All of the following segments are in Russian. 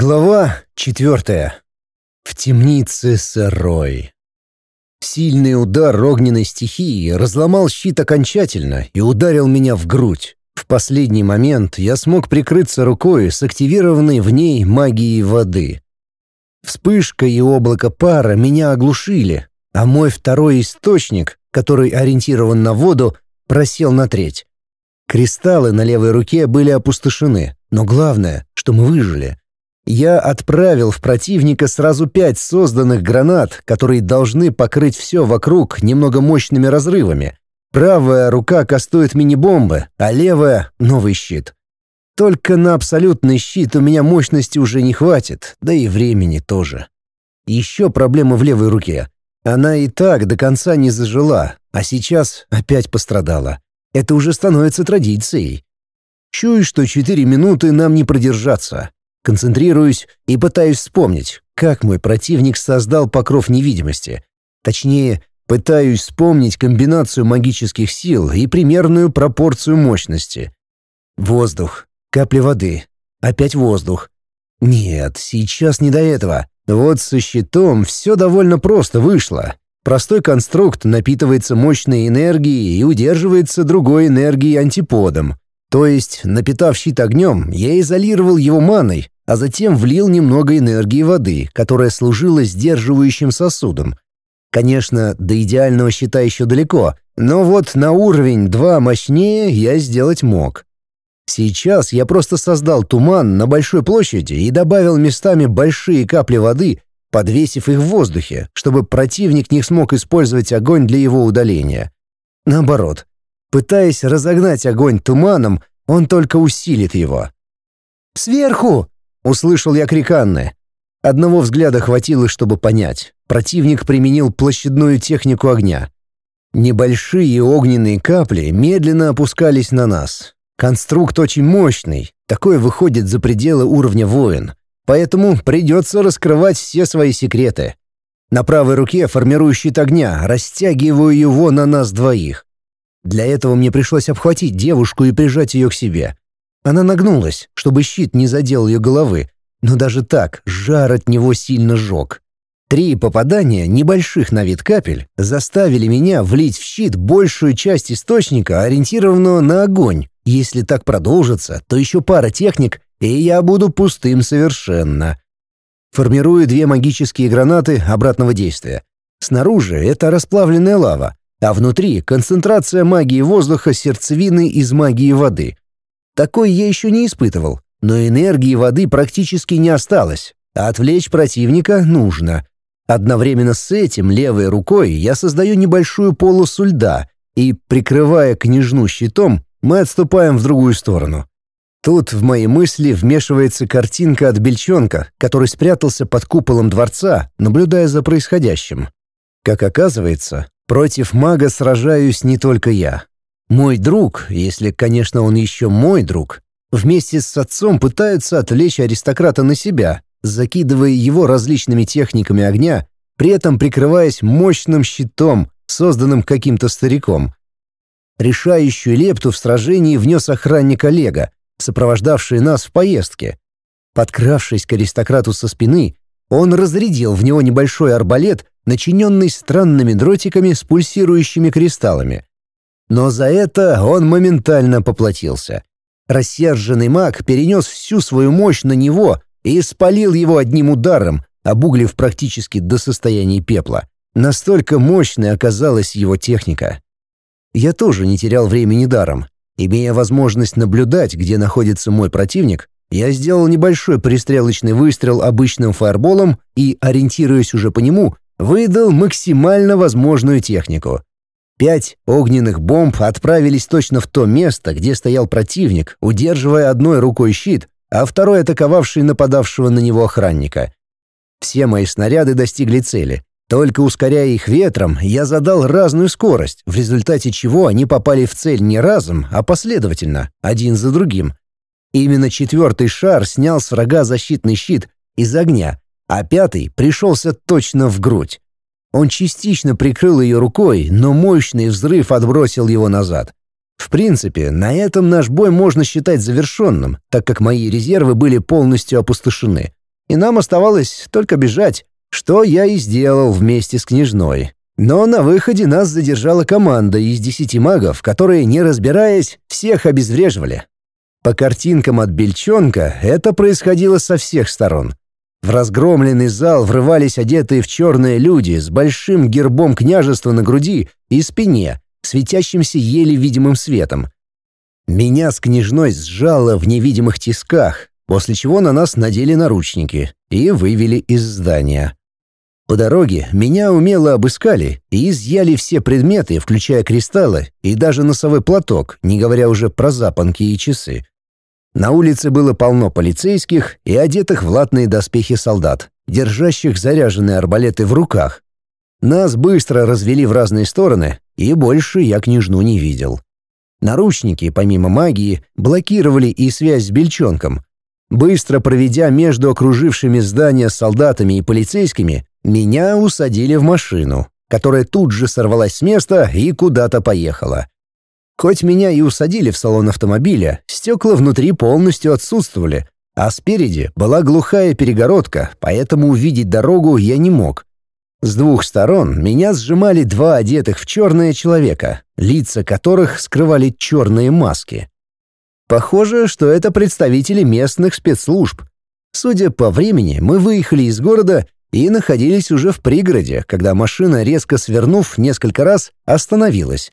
Глава четвертая. В темнице сырой. Сильный удар огненной стихии разломал щит окончательно и ударил меня в грудь. В последний момент я смог прикрыться рукой с активированной в ней магией воды. Вспышка и облако пара меня оглушили, а мой второй источник, который ориентирован на воду, просел на треть. Кристаллы на левой руке были опустошены, но главное, что мы выжили. Я отправил в противника сразу пять созданных гранат, которые должны покрыть все вокруг немного мощными разрывами. Правая рука кастует мини-бомбы, а левая — новый щит. Только на абсолютный щит у меня мощности уже не хватит, да и времени тоже. Еще проблема в левой руке. Она и так до конца не зажила, а сейчас опять пострадала. Это уже становится традицией. Чую, что четыре минуты нам не продержаться. Концентрируюсь и пытаюсь вспомнить, как мой противник создал покров невидимости. Точнее, пытаюсь вспомнить комбинацию магических сил и примерную пропорцию мощности. Воздух, капли воды, опять воздух. Нет, сейчас не до этого. Вот со щитом все довольно просто вышло. Простой конструкт напитывается мощной энергией и удерживается другой энергией антиподом. То есть, напитав щит огнем, я изолировал его маной, а затем влил немного энергии воды, которая служила сдерживающим сосудом. Конечно, до идеального щита еще далеко, но вот на уровень 2 мощнее я сделать мог. Сейчас я просто создал туман на большой площади и добавил местами большие капли воды, подвесив их в воздухе, чтобы противник не смог использовать огонь для его удаления. Наоборот, Пытаясь разогнать огонь туманом, он только усилит его. «Сверху!» — услышал я крик Анны. Одного взгляда хватило, чтобы понять. Противник применил площадную технику огня. Небольшие огненные капли медленно опускались на нас. Конструкт очень мощный, такой выходит за пределы уровня воин, поэтому придется раскрывать все свои секреты. На правой руке формирую щит огня, растягиваю его на нас двоих. Для этого мне пришлось обхватить девушку и прижать ее к себе. Она нагнулась, чтобы щит не задел ее головы, но даже так жар от него сильно жег. Три попадания небольших на вид капель заставили меня влить в щит большую часть источника, ориентированного на огонь. Если так продолжится, то еще пара техник, и я буду пустым совершенно. Формирую две магические гранаты обратного действия. Снаружи это расплавленная лава, а внутри концентрация магии воздуха сердцевины из магии воды. Такой я еще не испытывал, но энергии воды практически не осталось, а отвлечь противника нужно. Одновременно с этим левой рукой я создаю небольшую полосу льда, и, прикрывая княжну щитом, мы отступаем в другую сторону. Тут в мои мысли вмешивается картинка от бельчонка, который спрятался под куполом дворца, наблюдая за происходящим. Как оказывается, Против мага сражаюсь не только я. Мой друг, если, конечно, он еще мой друг, вместе с отцом пытаются отвлечь аристократа на себя, закидывая его различными техниками огня, при этом прикрываясь мощным щитом, созданным каким-то стариком. Решающую лепту в сражении внес охранник Олега, сопровождавший нас в поездке. Подкравшись к аристократу со спины, он разрядил в него небольшой арбалет, начиненный странными дротиками с пульсирующими кристаллами. Но за это он моментально поплатился. Рассерженный маг перенес всю свою мощь на него и спалил его одним ударом, обуглив практически до состояния пепла. Настолько мощной оказалась его техника. Я тоже не терял времени даром. Имея возможность наблюдать, где находится мой противник, я сделал небольшой пристрелочный выстрел обычным фаерболом и, ориентируясь уже по нему, выдал максимально возможную технику. Пять огненных бомб отправились точно в то место, где стоял противник, удерживая одной рукой щит, а второй атаковавший нападавшего на него охранника. Все мои снаряды достигли цели. Только ускоряя их ветром, я задал разную скорость, в результате чего они попали в цель не разом, а последовательно, один за другим. Именно четвертый шар снял с врага защитный щит из огня, а пятый пришелся точно в грудь. Он частично прикрыл ее рукой, но мощный взрыв отбросил его назад. В принципе, на этом наш бой можно считать завершенным, так как мои резервы были полностью опустошены. и нам оставалось только бежать, что я и сделал вместе с княжной. Но на выходе нас задержала команда из десяти магов, которые, не разбираясь, всех обезвреживали. По картинкам от Бельчонка это происходило со всех сторон. В разгромленный зал врывались одетые в черные люди с большим гербом княжества на груди и спине, светящимся еле видимым светом. Меня с княжной сжало в невидимых тисках, после чего на нас надели наручники и вывели из здания. По дороге меня умело обыскали и изъяли все предметы, включая кристаллы и даже носовой платок, не говоря уже про запонки и часы. На улице было полно полицейских и одетых в латные доспехи солдат, держащих заряженные арбалеты в руках. Нас быстро развели в разные стороны, и больше я княжну не видел. Наручники, помимо магии, блокировали и связь с бельчонком. Быстро проведя между окружившими здание солдатами и полицейскими, меня усадили в машину, которая тут же сорвалась с места и куда-то поехала. Хоть меня и усадили в салон автомобиля, стекла внутри полностью отсутствовали, а спереди была глухая перегородка, поэтому увидеть дорогу я не мог. С двух сторон меня сжимали два одетых в черное человека, лица которых скрывали черные маски. Похоже, что это представители местных спецслужб. Судя по времени, мы выехали из города и находились уже в пригороде, когда машина, резко свернув несколько раз, остановилась.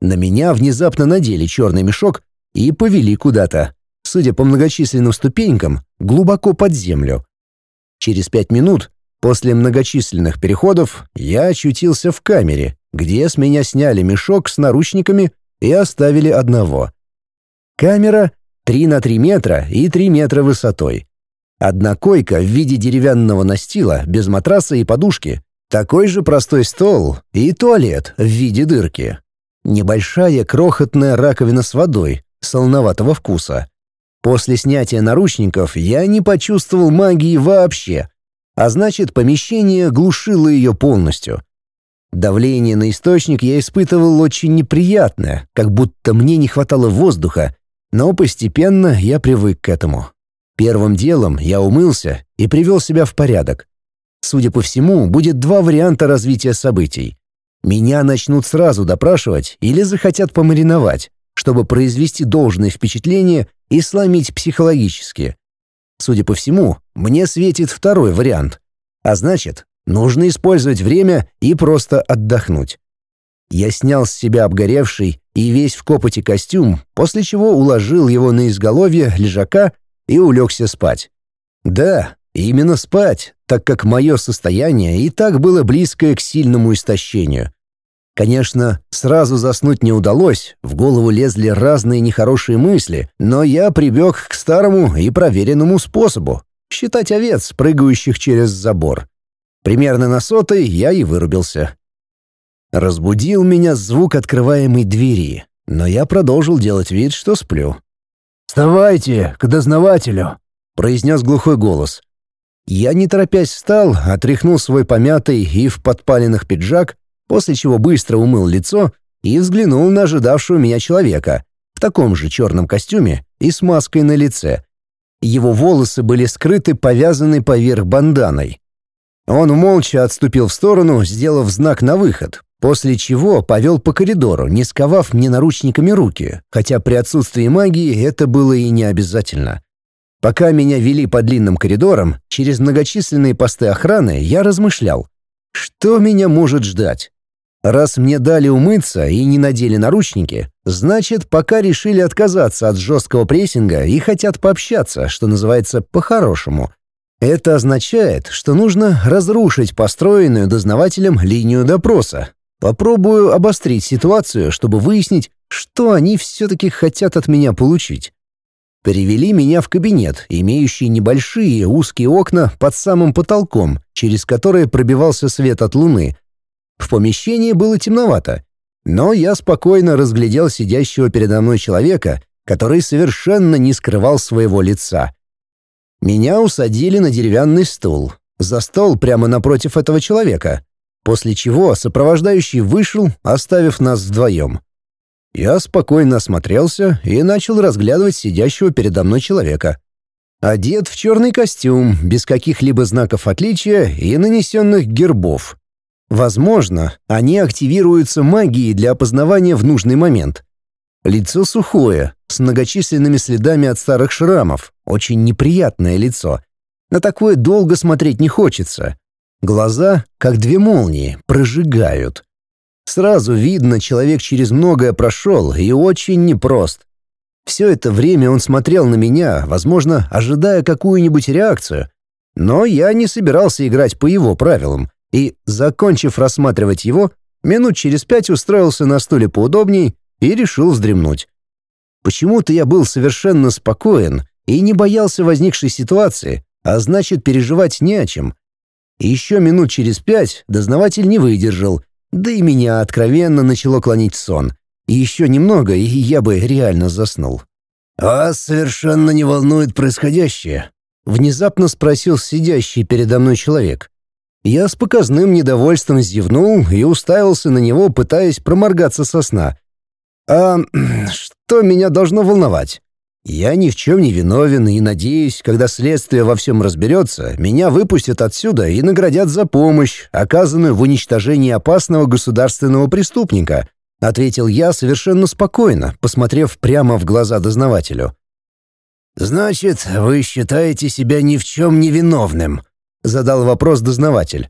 На меня внезапно надели черный мешок и повели куда-то, судя по многочисленным ступенькам, глубоко под землю. Через пять минут, после многочисленных переходов, я очутился в камере, где с меня сняли мешок с наручниками и оставили одного. Камера 3 на 3 метра и 3 метра высотой. Одна койка в виде деревянного настила, без матраса и подушки. Такой же простой стол и туалет в виде дырки. Небольшая крохотная раковина с водой, солоноватого вкуса. После снятия наручников я не почувствовал магии вообще, а значит, помещение глушило ее полностью. Давление на источник я испытывал очень неприятное, как будто мне не хватало воздуха, но постепенно я привык к этому. Первым делом я умылся и привел себя в порядок. Судя по всему, будет два варианта развития событий. Меня начнут сразу допрашивать или захотят помариновать, чтобы произвести должное впечатление и сломить психологически. Судя по всему, мне светит второй вариант. А значит, нужно использовать время и просто отдохнуть. Я снял с себя обгоревший и весь в копоти костюм, после чего уложил его на изголовье лежака и улегся спать. Да, именно спать, так как мое состояние и так было близкое к сильному истощению. Конечно, сразу заснуть не удалось, в голову лезли разные нехорошие мысли, но я прибег к старому и проверенному способу — считать овец, прыгающих через забор. Примерно на сотой я и вырубился. Разбудил меня звук открываемой двери, но я продолжил делать вид, что сплю. «Вставайте, к дознавателю!» — произнес глухой голос. Я, не торопясь, встал, отряхнул свой помятый и в подпаленных пиджак, после чего быстро умыл лицо и взглянул на ожидавшего меня человека в таком же черном костюме и с маской на лице. Его волосы были скрыты, повязаны поверх банданой. Он молча отступил в сторону, сделав знак на выход, После чего повел по коридору, не сковав мне наручниками руки, хотя при отсутствии магии это было и не обязательно. Пока меня вели по длинным коридорам, через многочисленные посты охраны, я размышлял, что меня может ждать. Раз мне дали умыться и не надели наручники, значит, пока решили отказаться от жесткого прессинга и хотят пообщаться, что называется, по-хорошему. Это означает, что нужно разрушить построенную дознавателем линию допроса, Попробую обострить ситуацию, чтобы выяснить, что они все-таки хотят от меня получить. Перевели меня в кабинет, имеющий небольшие узкие окна под самым потолком, через которые пробивался свет от луны. В помещении было темновато, но я спокойно разглядел сидящего передо мной человека, который совершенно не скрывал своего лица. Меня усадили на деревянный стул, за стол прямо напротив этого человека, после чего сопровождающий вышел, оставив нас вдвоем. Я спокойно осмотрелся и начал разглядывать сидящего передо мной человека. Одет в черный костюм, без каких-либо знаков отличия и нанесенных гербов. Возможно, они активируются магией для опознавания в нужный момент. Лицо сухое, с многочисленными следами от старых шрамов, очень неприятное лицо. На такое долго смотреть не хочется. Глаза, как две молнии, прожигают. Сразу видно, человек через многое прошел и очень непрост. Все это время он смотрел на меня, возможно, ожидая какую-нибудь реакцию. Но я не собирался играть по его правилам, и, закончив рассматривать его, минут через пять устроился на стуле поудобней и решил вздремнуть. Почему-то я был совершенно спокоен и не боялся возникшей ситуации, а значит, переживать не о чем. И еще минут через пять дознаватель не выдержал, да и меня откровенно начало клонить сон. И еще немного, и я бы реально заснул. «Вас совершенно не волнует происходящее?» — внезапно спросил сидящий передо мной человек. Я с показным недовольством зевнул и уставился на него, пытаясь проморгаться со сна. «А что меня должно волновать? Я ни в чем не виновен и надеюсь, когда следствие во всем разберется, меня выпустят отсюда и наградят за помощь, оказанную в уничтожении опасного государственного преступника», — ответил я совершенно спокойно, посмотрев прямо в глаза дознавателю. «Значит, вы считаете себя ни в чем не виновным?» — задал вопрос дознаватель.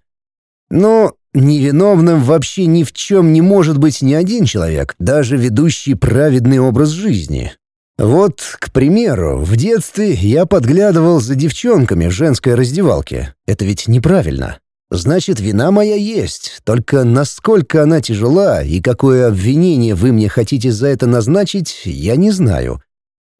«Ну, Невиновным вообще ни в чем не может быть ни один человек, даже ведущий праведный образ жизни. Вот, к примеру, в детстве я подглядывал за девчонками в женской раздевалке. Это ведь неправильно. Значит, вина моя есть, только насколько она тяжела и какое обвинение вы мне хотите за это назначить, я не знаю.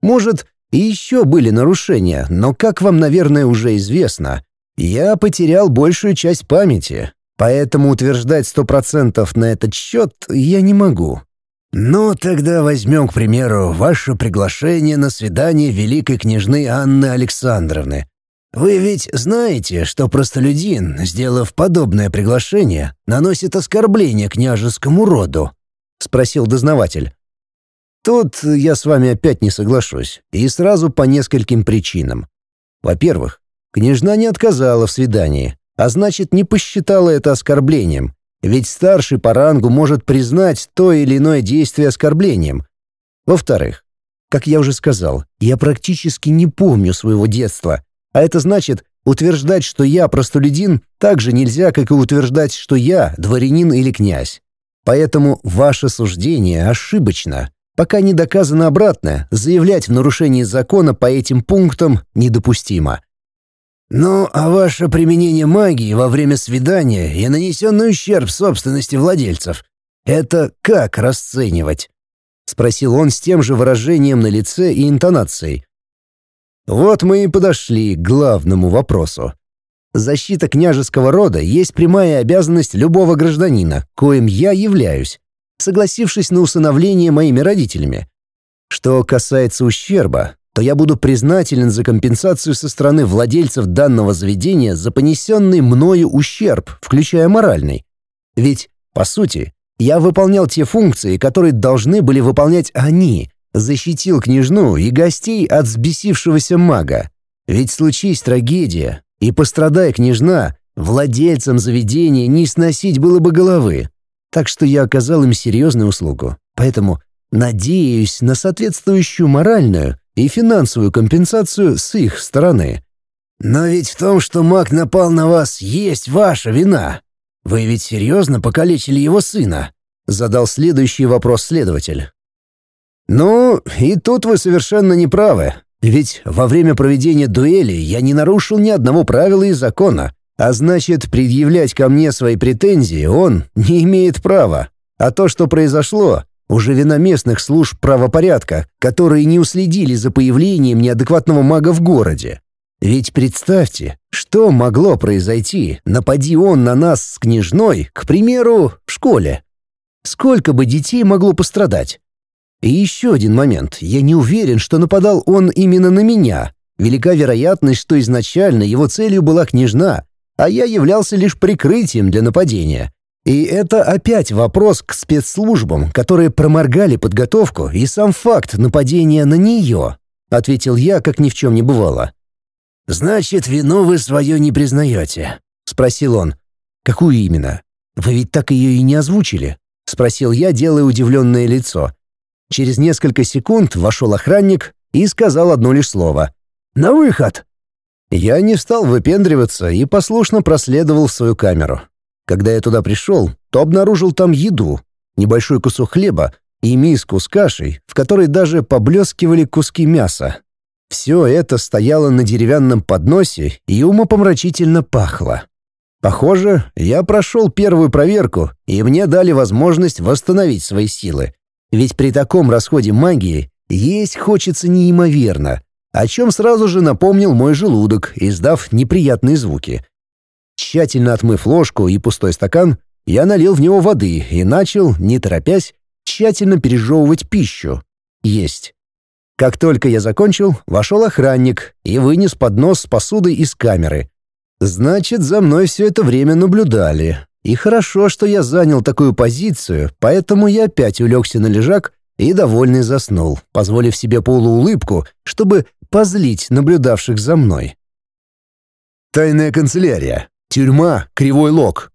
Может, и еще были нарушения, но, как вам, наверное, уже известно, я потерял большую часть памяти, Поэтому утверждать сто процентов на этот счет я не могу. Ну, тогда возьмем, к примеру, ваше приглашение на свидание великой княжны Анны Александровны. Вы ведь знаете, что простолюдин, сделав подобное приглашение, наносит оскорбление княжескому роду? Спросил дознаватель. Тут я с вами опять не соглашусь, и сразу по нескольким причинам. Во-первых, княжна не отказала в свидании, а значит, не посчитала это оскорблением, ведь старший по рангу может признать то или иное действие оскорблением. Во-вторых, как я уже сказал, я практически не помню своего детства, а это значит, утверждать, что я простолюдин, так же нельзя, как и утверждать, что я дворянин или князь. Поэтому ваше суждение ошибочно. Пока не доказано обратное, заявлять в нарушении закона по этим пунктам недопустимо. «Ну, а ваше применение магии во время свидания и нанесенный ущерб собственности владельцев — это как расценивать?» — спросил он с тем же выражением на лице и интонацией. Вот мы и подошли к главному вопросу. Защита княжеского рода есть прямая обязанность любого гражданина, коим я являюсь, согласившись на усыновление моими родителями. Что касается ущерба, то я буду признателен за компенсацию со стороны владельцев данного заведения за понесенный мною ущерб, включая моральный. Ведь, по сути, я выполнял те функции, которые должны были выполнять они, защитил княжну и гостей от взбесившегося мага. Ведь случись трагедия, и пострадая княжна, владельцам заведения не сносить было бы головы. Так что я оказал им серьезную услугу. Поэтому надеюсь на соответствующую моральную и финансовую компенсацию с их стороны. Но ведь в том, что маг напал на вас, есть ваша вина. Вы ведь серьезно покалечили его сына? Задал следующий вопрос следователь. Ну, и тут вы совершенно не правы. Ведь во время проведения дуэли я не нарушил ни одного правила и закона, а значит, предъявлять ко мне свои претензии он не имеет права. А то, что произошло, уже вина местных служб правопорядка, которые не уследили за появлением неадекватного мага в городе. Ведь представьте, что могло произойти, напади он на нас с княжной, к примеру, в школе. Сколько бы детей могло пострадать? И еще один момент. Я не уверен, что нападал он именно на меня. Велика вероятность, что изначально его целью была княжна, а я являлся лишь прикрытием для нападения. И это опять вопрос к спецслужбам, которые проморгали подготовку и сам факт нападения на нее, ответил я, как ни в чем не бывало. «Значит, вину вы свое не признаете?» — спросил он. «Какую именно? Вы ведь так ее и не озвучили?» — спросил я, делая удивленное лицо. Через несколько секунд вошел охранник и сказал одно лишь слово. «На выход!» Я не стал выпендриваться и послушно проследовал в свою камеру. Когда я туда пришел, то обнаружил там еду, небольшой кусок хлеба и миску с кашей, в которой даже поблескивали куски мяса. Все это стояло на деревянном подносе и умопомрачительно пахло. Похоже, я прошел первую проверку, и мне дали возможность восстановить свои силы. Ведь при таком расходе магии есть хочется неимоверно, о чем сразу же напомнил мой желудок, издав неприятные звуки. Тщательно отмыв ложку и пустой стакан, я налил в него воды и начал, не торопясь, тщательно пережевывать пищу. Есть. Как только я закончил, вошел охранник и вынес поднос с посудой из камеры. Значит, за мной все это время наблюдали. И хорошо, что я занял такую позицию, поэтому я опять улегся на лежак и довольный заснул, позволив себе полуулыбку, чтобы позлить наблюдавших за мной. Тайная канцелярия. Тюрьма Кривой Лог.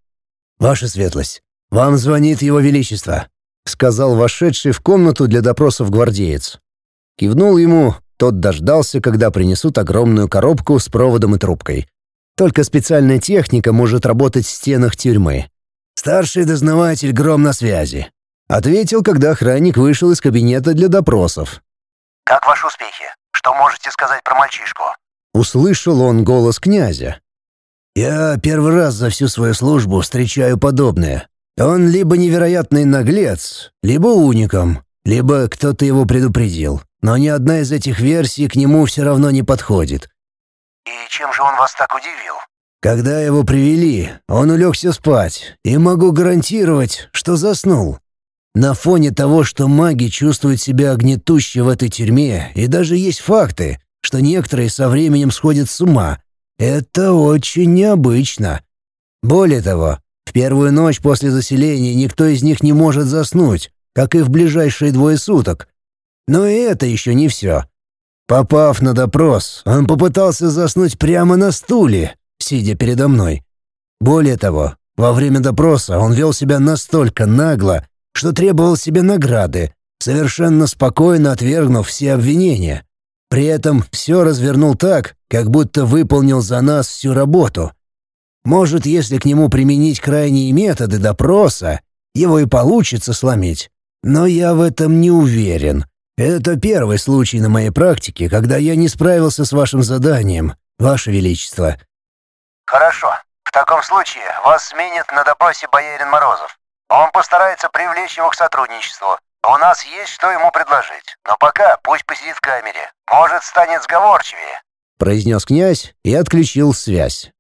Ваша светлость, вам звонит его величество, сказал вошедший в комнату для допросов гвардеец. Кивнул ему, тот дождался, когда принесут огромную коробку с проводом и трубкой. Только специальная техника может работать в стенах тюрьмы. «Старший дознаватель Гром на связи», — ответил, когда охранник вышел из кабинета для допросов. «Как ваши успехи? Что можете сказать про мальчишку?» Услышал он голос князя. «Я первый раз за всю свою службу встречаю подобное. Он либо невероятный наглец, либо уником, либо кто-то его предупредил но ни одна из этих версий к нему все равно не подходит. «И чем же он вас так удивил?» «Когда его привели, он улегся спать, и могу гарантировать, что заснул. На фоне того, что маги чувствуют себя гнетуще в этой тюрьме, и даже есть факты, что некоторые со временем сходят с ума, это очень необычно. Более того, в первую ночь после заселения никто из них не может заснуть, как и в ближайшие двое суток, но и это еще не все. Попав на допрос, он попытался заснуть прямо на стуле, сидя передо мной. Более того, во время допроса он вел себя настолько нагло, что требовал себе награды, совершенно спокойно отвергнув все обвинения. При этом все развернул так, как будто выполнил за нас всю работу. Может, если к нему применить крайние методы допроса, его и получится сломить. Но я в этом не уверен. Это первый случай на моей практике, когда я не справился с вашим заданием, ваше величество. Хорошо. В таком случае вас сменит на допросе боярин Морозов. Он постарается привлечь его к сотрудничеству. У нас есть что ему предложить. Но пока пусть посидит в камере. Может, станет сговорчивее. Произнес князь и отключил связь.